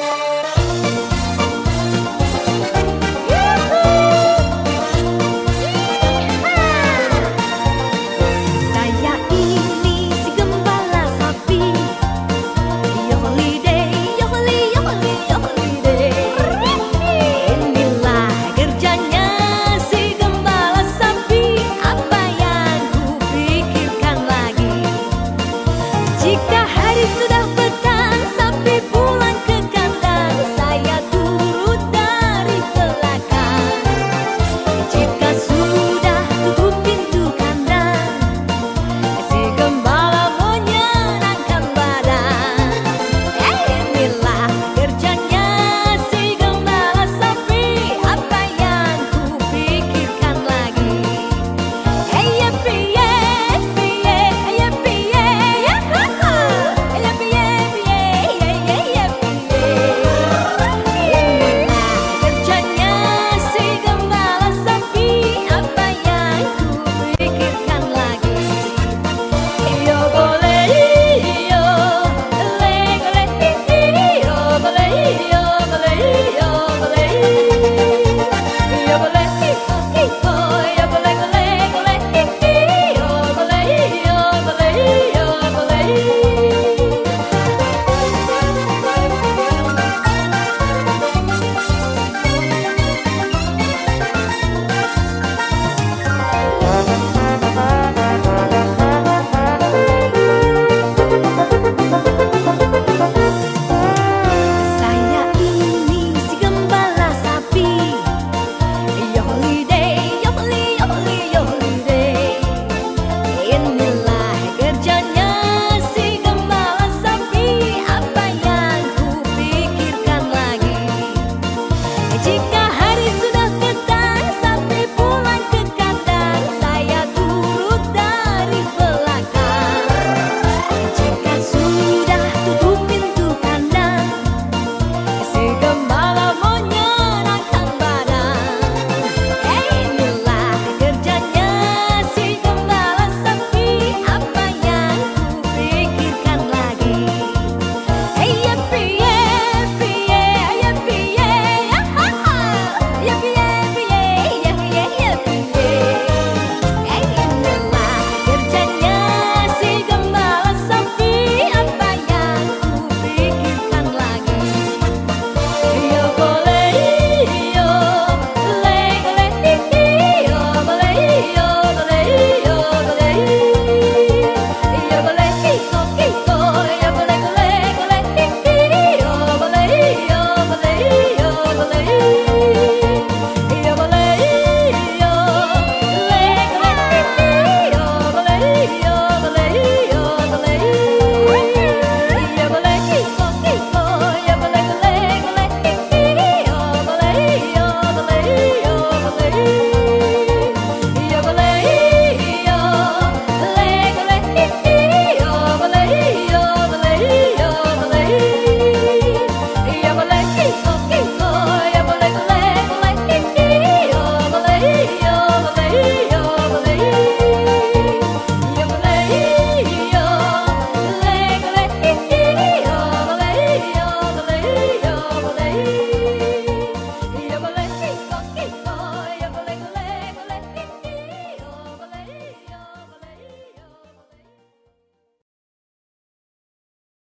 you